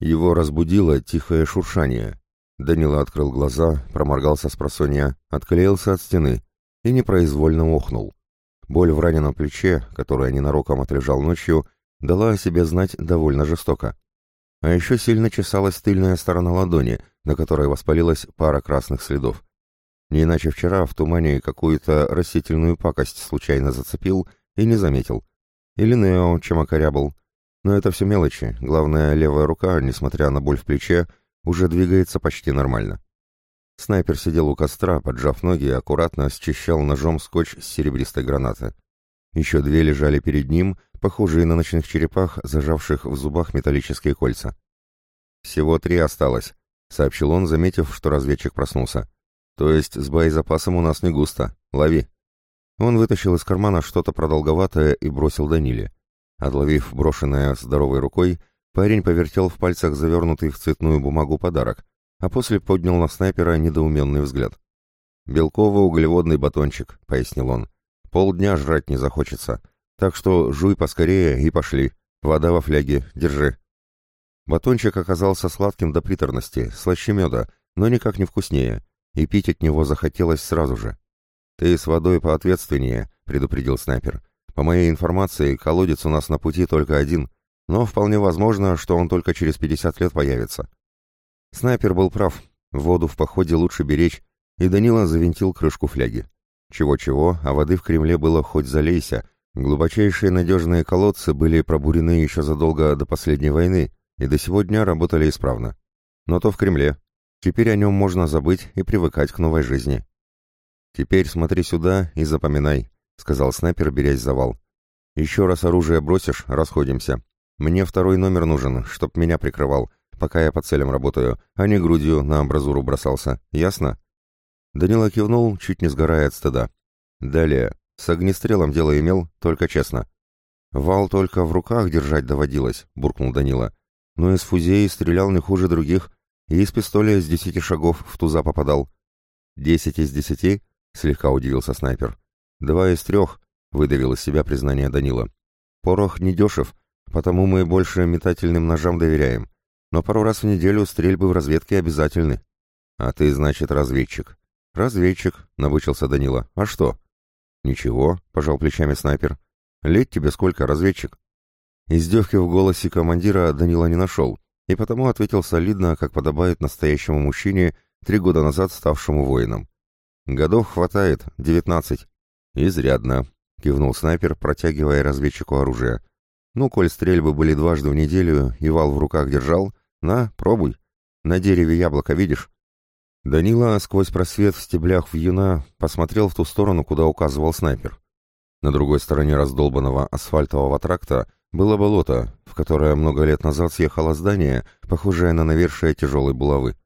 Его разбудило тихое шуршание. Данила открыл глаза, проморгался с просонья, отклеился от стены и непроизвольно охнул. Боль в раненом плече, которое ненароком отлежал ночью, дала о себе знать довольно жестоко. А еще сильно чесалась тыльная сторона ладони, на которой воспалилась пара красных следов. Не иначе вчера в тумане какую-то растительную пакость случайно зацепил и не заметил. Или Нео чем окорябал. Но это все мелочи, главное, левая рука, несмотря на боль в плече, уже двигается почти нормально. Снайпер сидел у костра, поджав ноги и аккуратно счищал ножом скотч с серебристой гранаты. Еще две лежали перед ним, похожие на ночных черепах, зажавших в зубах металлические кольца. «Всего три осталось», — сообщил он, заметив, что разведчик проснулся. «То есть с боезапасом у нас не густо. Лови». Он вытащил из кармана что-то продолговатое и бросил Даниле. Отловив брошенное здоровой рукой, парень повертел в пальцах завернутый в цветную бумагу подарок, а после поднял на снайпера недоуменный взгляд. «Белково-углеводный батончик», — пояснил он. «Полдня жрать не захочется, так что жуй поскорее и пошли. Вода во фляге, держи». Батончик оказался сладким до приторности, слаще меда, но никак не вкуснее, и пить от него захотелось сразу же. «Ты с водой поответственнее», — предупредил снайпер. «По моей информации, колодец у нас на пути только один, но вполне возможно, что он только через 50 лет появится». Снайпер был прав, воду в походе лучше беречь, и Данила завинтил крышку фляги. Чего-чего, а воды в Кремле было хоть залейся, глубочайшие надежные колодцы были пробурены еще задолго до последней войны и до сегодня работали исправно. Но то в Кремле. Теперь о нем можно забыть и привыкать к новой жизни. «Теперь смотри сюда и запоминай», — сказал снайпер, берясь за вал. «Еще раз оружие бросишь, расходимся. Мне второй номер нужен, чтоб меня прикрывал, пока я по целям работаю, а не грудью на амбразуру бросался. Ясно?» Данила кивнул, чуть не сгорая от стыда. «Далее. С огнестрелом дело имел, только честно». «Вал только в руках держать доводилось», — буркнул Данила. «Но из фузеи стрелял не хуже других, и из пистоля с десяти шагов в туза попадал». «Десять из десяти?» — слегка удивился снайпер. «Два из трех», — выдавил из себя признание Данила. «Порох недешев, потому мы больше метательным ножам доверяем но пару раз в неделю стрельбы в разведке обязательны. А ты, значит, разведчик. Разведчик, набычился Данила. А что? Ничего, пожал плечами снайпер. Лет тебе сколько, разведчик? Издевки в голосе командира Данила не нашел, и потому ответил солидно, как подобает настоящему мужчине, три года назад ставшему воином. «Годов хватает, девятнадцать». «Изрядно», — кивнул снайпер, протягивая разведчику оружие. «Ну, коль стрельбы были дважды в неделю и вал в руках держал, на, пробуй. На дереве яблоко видишь?» Данила сквозь просвет в стеблях вьюна посмотрел в ту сторону, куда указывал снайпер. На другой стороне раздолбанного асфальтового тракта было болото, в которое много лет назад съехало здание, похожее на навершие тяжелой булавы.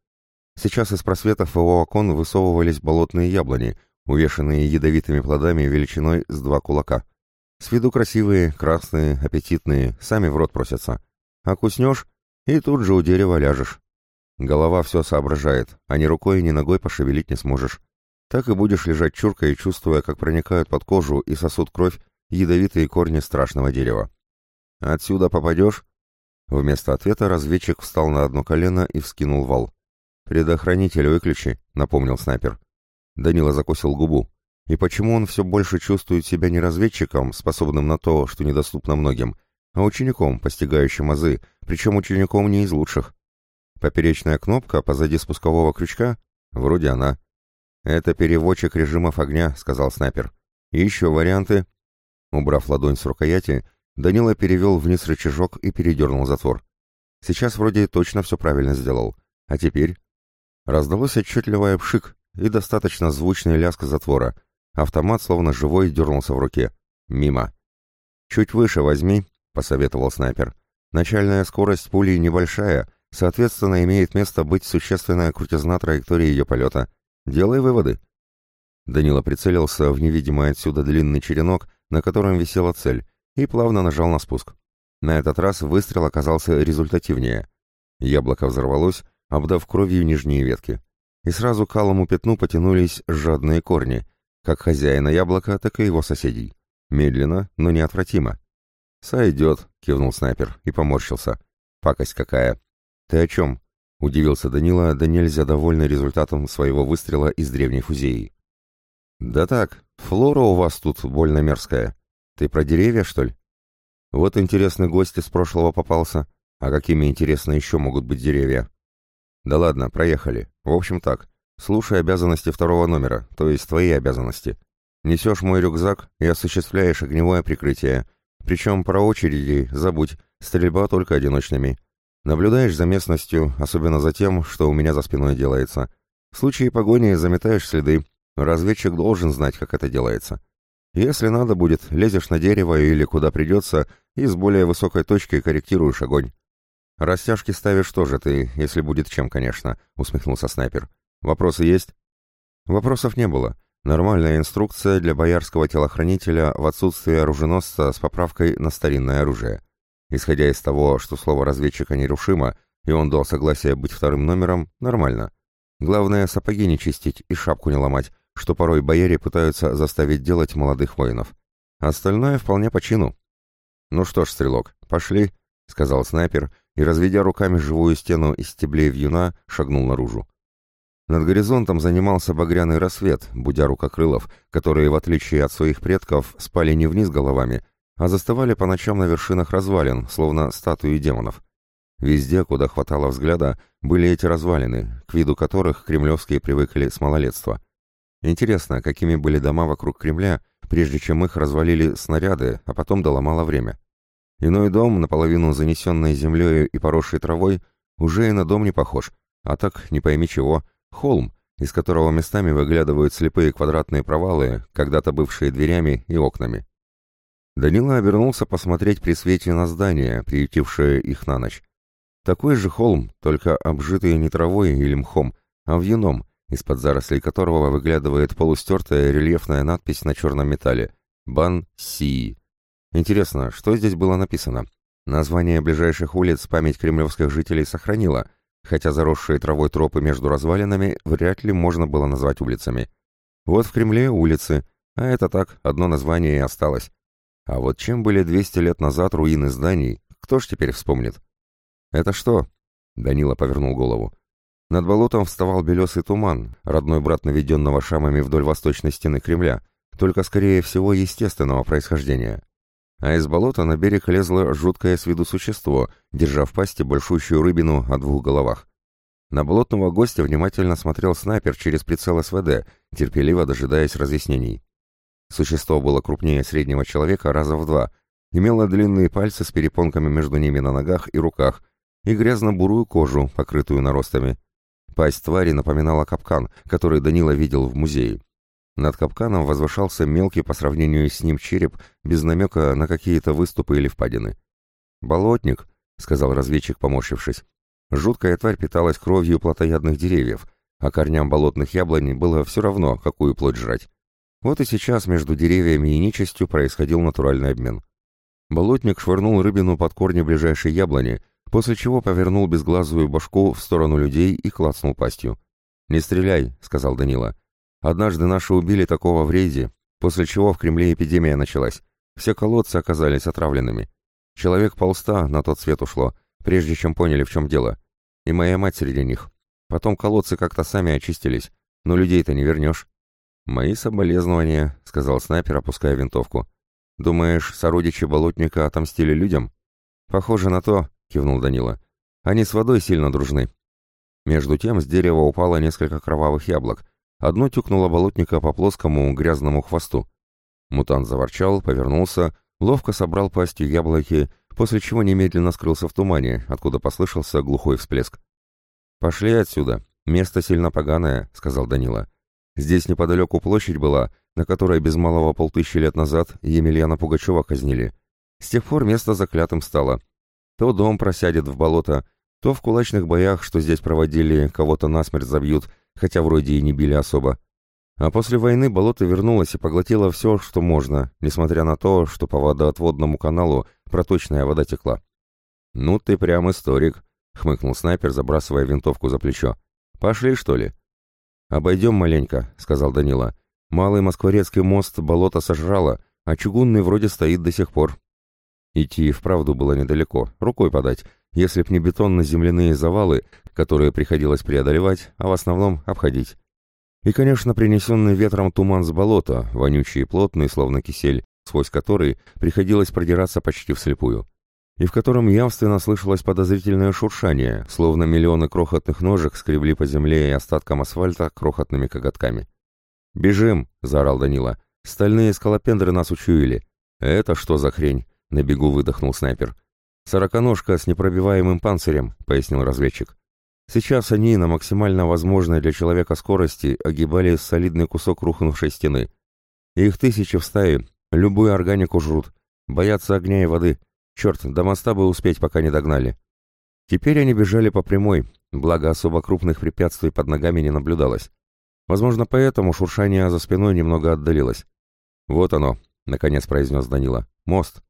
Сейчас из просветов его окон высовывались болотные яблони, увешанные ядовитыми плодами величиной с два кулака. С виду красивые, красные, аппетитные, сами в рот просятся. А куснешь и тут же у дерева ляжешь. Голова все соображает, а ни рукой, ни ногой пошевелить не сможешь. Так и будешь лежать чуркой, чувствуя, как проникают под кожу и сосут кровь ядовитые корни страшного дерева. «Отсюда попадешь?» Вместо ответа разведчик встал на одно колено и вскинул вал. «Предохранитель выключи», — напомнил снайпер. Данила закусил губу. И почему он все больше чувствует себя не разведчиком, способным на то, что недоступно многим, а учеником, постигающим азы, причем учеником не из лучших. Поперечная кнопка позади спускового крючка? Вроде она. «Это переводчик режимов огня», — сказал снайпер. «И еще варианты». Убрав ладонь с рукояти, Данила перевел вниз рычажок и передернул затвор. Сейчас вроде точно все правильно сделал. А теперь? Раздалось отчетливое пшик и достаточно звучный лязг затвора. Автомат, словно живой, дернулся в руке. Мимо. «Чуть выше возьми», — посоветовал снайпер. «Начальная скорость пули небольшая, соответственно, имеет место быть существенная крутизна траектории ее полета. Делай выводы». Данила прицелился в невидимый отсюда длинный черенок, на котором висела цель, и плавно нажал на спуск. На этот раз выстрел оказался результативнее. Яблоко взорвалось, обдав кровью нижние ветки. И сразу к алому пятну потянулись жадные корни, как хозяина яблока, так и его соседей. Медленно, но неотвратимо. «Сойдет», — кивнул снайпер и поморщился. «Пакость какая». «Ты о чем?» — удивился Данила, да нельзя довольный результатом своего выстрела из древней фузеи. «Да так, флора у вас тут больно мерзкая. Ты про деревья, что ли?» «Вот интересный гость из прошлого попался. А какими интересны еще могут быть деревья?» «Да ладно, проехали. В общем так. Слушай обязанности второго номера, то есть твои обязанности. Несешь мой рюкзак и осуществляешь огневое прикрытие. Причем про очереди забудь, стрельба только одиночными. Наблюдаешь за местностью, особенно за тем, что у меня за спиной делается. В случае погони заметаешь следы. Разведчик должен знать, как это делается. Если надо будет, лезешь на дерево или куда придется и с более высокой точки корректируешь огонь. «Растяжки ставишь тоже ты, если будет чем, конечно», — усмехнулся снайпер. «Вопросы есть?» Вопросов не было. Нормальная инструкция для боярского телохранителя в отсутствие оруженосца с поправкой на старинное оружие. Исходя из того, что слово разведчика нерушимо, и он дал согласие быть вторым номером, нормально. Главное, сапоги не чистить и шапку не ломать, что порой бояре пытаются заставить делать молодых воинов. Остальное вполне по чину. «Ну что ж, стрелок, пошли», — сказал снайпер, и, разведя руками живую стену из стеблей вьюна, шагнул наружу. Над горизонтом занимался багряный рассвет, будя рукокрылов, которые, в отличие от своих предков, спали не вниз головами, а заставали по ночам на вершинах развалин, словно статуи демонов. Везде, куда хватало взгляда, были эти развалины, к виду которых кремлевские привыкли с малолетства. Интересно, какими были дома вокруг Кремля, прежде чем их развалили снаряды, а потом доломало время. Иной дом, наполовину занесенный землей и поросшей травой, уже и на дом не похож, а так, не пойми чего, холм, из которого местами выглядывают слепые квадратные провалы, когда-то бывшие дверями и окнами. Данила обернулся посмотреть при свете на здание, приютившее их на ночь. Такой же холм, только обжитый не травой или мхом, а вьюном, из-под зарослей которого выглядывает полустертая рельефная надпись на черном металле «Бан Си». Интересно, что здесь было написано? Название ближайших улиц память кремлевских жителей сохранила, хотя заросшие травой тропы между развалинами вряд ли можно было назвать улицами. Вот в Кремле улицы, а это так, одно название и осталось. А вот чем были 200 лет назад руины зданий, кто ж теперь вспомнит? «Это что?» — Данила повернул голову. Над болотом вставал белесый туман, родной брат наведенного шамами вдоль восточной стены Кремля, только, скорее всего, естественного происхождения а из болота на берег лезло жуткое с виду существо, держа в пасти большущую рыбину о двух головах. На болотного гостя внимательно смотрел снайпер через прицел СВД, терпеливо дожидаясь разъяснений. Существо было крупнее среднего человека раза в два, имело длинные пальцы с перепонками между ними на ногах и руках и грязно-бурую кожу, покрытую наростами. Пасть твари напоминала капкан, который Данила видел в музее. Над капканом возвышался мелкий по сравнению с ним череп, без намека на какие-то выступы или впадины. «Болотник», — сказал разведчик, поморщившись. Жуткая тварь питалась кровью плотоядных деревьев, а корням болотных яблонь было все равно, какую плоть жрать. Вот и сейчас между деревьями и нечистью происходил натуральный обмен. Болотник швырнул рыбину под корни ближайшей яблони, после чего повернул безглазую башку в сторону людей и клацнул пастью. «Не стреляй», — сказал Данила. Однажды наши убили такого в рейде, после чего в Кремле эпидемия началась. Все колодцы оказались отравленными. Человек полста на тот свет ушло, прежде чем поняли, в чем дело. И моя мать среди них. Потом колодцы как-то сами очистились, но людей-то не вернешь. «Мои соболезнования», — сказал снайпер, опуская винтовку. «Думаешь, сородичи болотника отомстили людям?» «Похоже на то», — кивнул Данила. «Они с водой сильно дружны». Между тем с дерева упало несколько кровавых яблок, Одно тюкнуло болотника по плоскому грязному хвосту. Мутант заворчал, повернулся, ловко собрал пастью яблоки, после чего немедленно скрылся в тумане, откуда послышался глухой всплеск. «Пошли отсюда. Место сильно поганое», — сказал Данила. «Здесь неподалеку площадь была, на которой без малого полтыщи лет назад Емельяна Пугачева казнили. С тех пор место заклятым стало. То дом просядет в болото, то в кулачных боях, что здесь проводили, кого-то насмерть забьют, хотя вроде и не били особо. А после войны болото вернулось и поглотило все, что можно, несмотря на то, что по водоотводному каналу проточная вода текла. «Ну ты прям историк», — хмыкнул снайпер, забрасывая винтовку за плечо. «Пошли, что ли?» «Обойдем маленько», — сказал Данила. «Малый Москворецкий мост болото сожрало, а чугунный вроде стоит до сих пор». Идти вправду было недалеко, рукой подать, если б не бетонно-земляные завалы, которые приходилось преодолевать, а в основном обходить. И, конечно, принесенный ветром туман с болота, вонючий и плотный, словно кисель, сквозь который приходилось продираться почти вслепую, и в котором явственно слышалось подозрительное шуршание, словно миллионы крохотных ножек скребли по земле и остаткам асфальта крохотными коготками. «Бежим!» — заорал Данила. «Стальные скалопендры нас учуяли». «Это что за хрень?» — на бегу выдохнул снайпер. «Сороконожка с непробиваемым панцирем», — пояснил разведчик. Сейчас они на максимально возможной для человека скорости огибали солидный кусок рухнувшей стены. Их тысячи в стае, любую органику жрут, боятся огня и воды. Черт, до моста бы успеть, пока не догнали. Теперь они бежали по прямой, благо особо крупных препятствий под ногами не наблюдалось. Возможно, поэтому шуршание за спиной немного отдалилось. «Вот оно», — наконец произнес Данила. «Мост».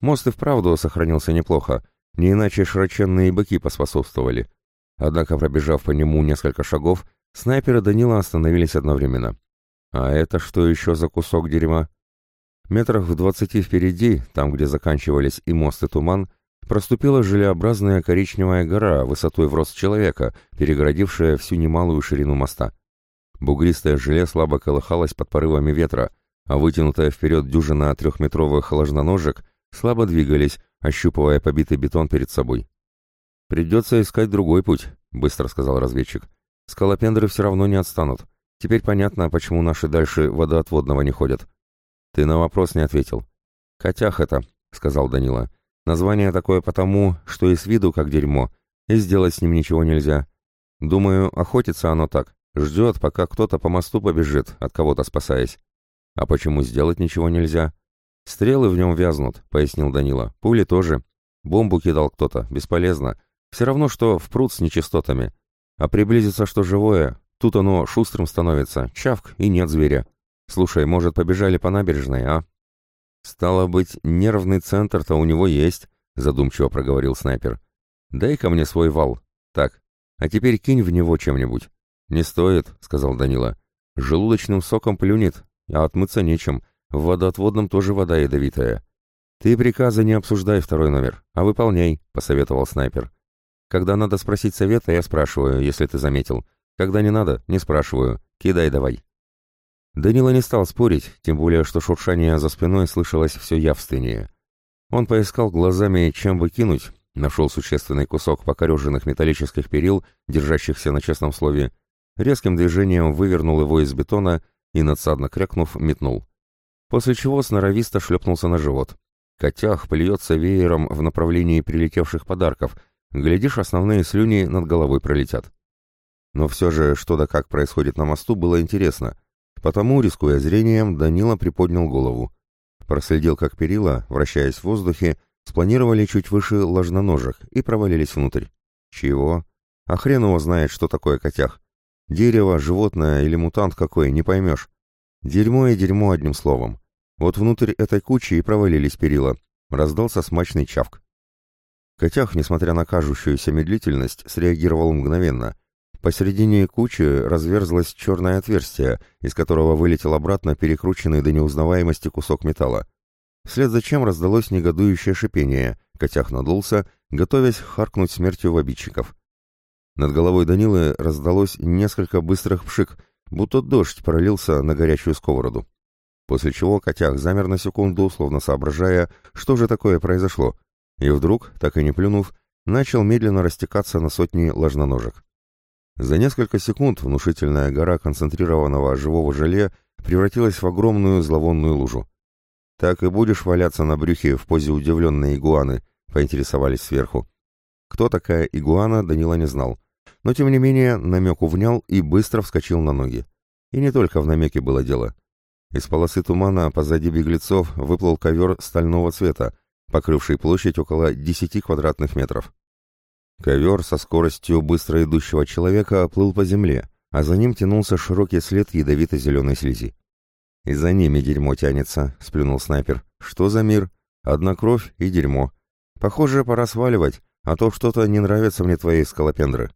Мост и вправду сохранился неплохо, не иначе широченные быки поспособствовали. Однако, пробежав по нему несколько шагов, снайперы Данила остановились одновременно. А это что еще за кусок дерьма? Метрах в двадцати впереди, там, где заканчивались и мост, и туман, проступила желеобразная коричневая гора высотой в рост человека, перегородившая всю немалую ширину моста. Бугристое желе слабо колыхалось под порывами ветра, а вытянутая вперед дюжина трехметровых ложноножек слабо двигались, ощупывая побитый бетон перед собой. «Придется искать другой путь», — быстро сказал разведчик. «Скалопендры все равно не отстанут. Теперь понятно, почему наши дальше водоотводного не ходят». «Ты на вопрос не ответил». «Котях это», — сказал Данила. «Название такое потому, что и с виду как дерьмо, и сделать с ним ничего нельзя. Думаю, охотится оно так, ждет, пока кто-то по мосту побежит, от кого-то спасаясь. А почему сделать ничего нельзя?» «Стрелы в нем вязнут», — пояснил Данила. «Пули тоже. Бомбу кидал кто-то, бесполезно. Все равно, что в пруд с нечистотами. А приблизиться что живое, тут оно шустрым становится, чавк и нет зверя. Слушай, может, побежали по набережной, а? Стало быть, нервный центр-то у него есть, задумчиво проговорил снайпер. Дай-ка мне свой вал. Так, а теперь кинь в него чем-нибудь. Не стоит, сказал Данила. Желудочным соком плюнет, а отмыться нечем. В водоотводном тоже вода ядовитая. Ты приказы не обсуждай второй номер, а выполняй, посоветовал снайпер. Когда надо спросить совета, я спрашиваю, если ты заметил. Когда не надо, не спрашиваю. Кидай давай. Данила не стал спорить, тем более, что шуршание за спиной слышалось все явственнее. Он поискал глазами, чем выкинуть, нашел существенный кусок покореженных металлических перил, держащихся на честном слове, резким движением вывернул его из бетона и, надсадно крякнув, метнул. После чего сноровисто шлепнулся на живот. Котях плюется веером в направлении прилетевших подарков, Глядишь, основные слюни над головой пролетят. Но все же, что да как происходит на мосту, было интересно. Потому, рискуя зрением, Данила приподнял голову. Проследил, как перила, вращаясь в воздухе, спланировали чуть выше ложноножек и провалились внутрь. Чего? А хрен его знает, что такое котях. Дерево, животное или мутант какой, не поймешь. Дерьмо и дерьмо одним словом. Вот внутрь этой кучи и провалились перила. Раздался смачный чавк. Котях, несмотря на кажущуюся медлительность, среагировал мгновенно. Посередине кучи разверзлось черное отверстие, из которого вылетел обратно перекрученный до неузнаваемости кусок металла. Вслед за чем раздалось негодующее шипение. Котях надулся, готовясь харкнуть смертью в обидчиков. Над головой Данилы раздалось несколько быстрых пшик, будто дождь пролился на горячую сковороду. После чего котях замер на секунду, словно соображая, что же такое произошло, и вдруг, так и не плюнув, начал медленно растекаться на сотни ложноножек. За несколько секунд внушительная гора концентрированного живого желе превратилась в огромную зловонную лужу. «Так и будешь валяться на брюхе в позе удивленной игуаны», — поинтересовались сверху. Кто такая игуана, Данила не знал, но тем не менее намек увнял и быстро вскочил на ноги. И не только в намеке было дело. Из полосы тумана позади беглецов выплыл ковер стального цвета, покрывший площадь около 10 квадратных метров. Ковер со скоростью быстро идущего человека плыл по земле, а за ним тянулся широкий след ядовито-зеленой слизи. «И за ними дерьмо тянется», — сплюнул снайпер. «Что за мир? Одна кровь и дерьмо. Похоже, пора сваливать, а то что-то не нравится мне твои скалопендры».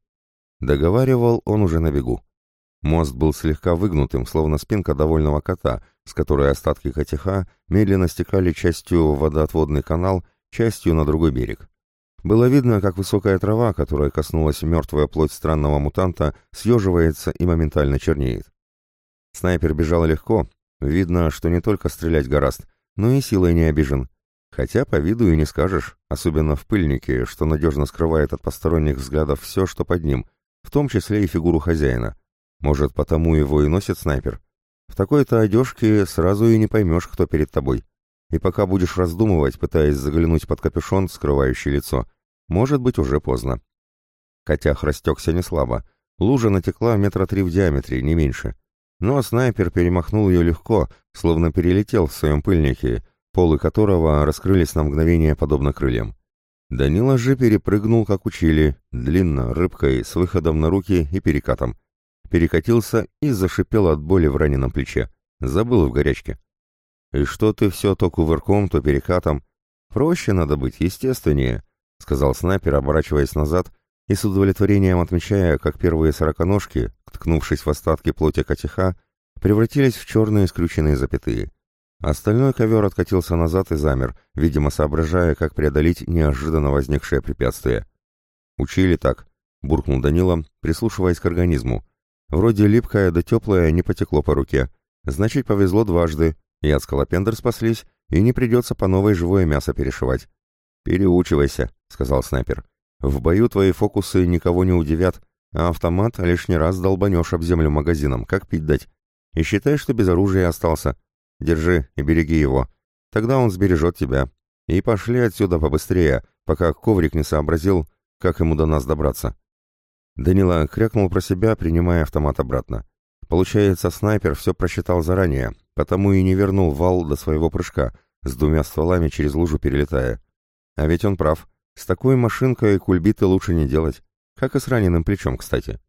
Договаривал он уже на бегу. Мост был слегка выгнутым, словно спинка довольного кота, с которой остатки котеха медленно стекали частью в водоотводный канал, частью на другой берег. Было видно, как высокая трава, которая коснулась мертвая плоть странного мутанта, съеживается и моментально чернеет. Снайпер бежал легко, видно, что не только стрелять гораст, но и силой не обижен. Хотя по виду и не скажешь, особенно в пыльнике, что надежно скрывает от посторонних взглядов все, что под ним, в том числе и фигуру хозяина. Может, потому его и носит снайпер? В такой-то одежке сразу и не поймешь, кто перед тобой. И пока будешь раздумывать, пытаясь заглянуть под капюшон, скрывающий лицо, может быть уже поздно. Котях растекся не слабо. Лужа натекла метра три в диаметре, не меньше. Но снайпер перемахнул ее легко, словно перелетел в своем пыльнике, полы которого раскрылись на мгновение подобно крыльям. Данила же перепрыгнул, как учили, длинно, рыбкой, с выходом на руки и перекатом. Перекатился и зашипел от боли в раненом плече. Забыл в горячке. «И что ты все то кувырком, то перекатом? Проще надо быть, естественнее», — сказал снайпер, оборачиваясь назад и с удовлетворением отмечая, как первые сороконожки, ткнувшись в остатки плоти котиха, превратились в черные скрюченные запятые. Остальной ковер откатился назад и замер, видимо, соображая, как преодолеть неожиданно возникшее препятствие. «Учили так», — буркнул Данила, прислушиваясь к организму. «Вроде липкое да теплое не потекло по руке. Значит, повезло дважды, и от скалопендр спаслись, и не придется по новой живое мясо перешивать». «Переучивайся», — сказал снайпер. «В бою твои фокусы никого не удивят, а автомат лишний раз долбанешь об землю магазином, как пить дать. И считай, что без оружия остался». Держи и береги его. Тогда он сбережет тебя. И пошли отсюда побыстрее, пока коврик не сообразил, как ему до нас добраться». Данила крякнул про себя, принимая автомат обратно. Получается, снайпер все просчитал заранее, потому и не вернул вал до своего прыжка, с двумя стволами через лужу перелетая. А ведь он прав. С такой машинкой кульбиты лучше не делать. Как и с раненым плечом, кстати.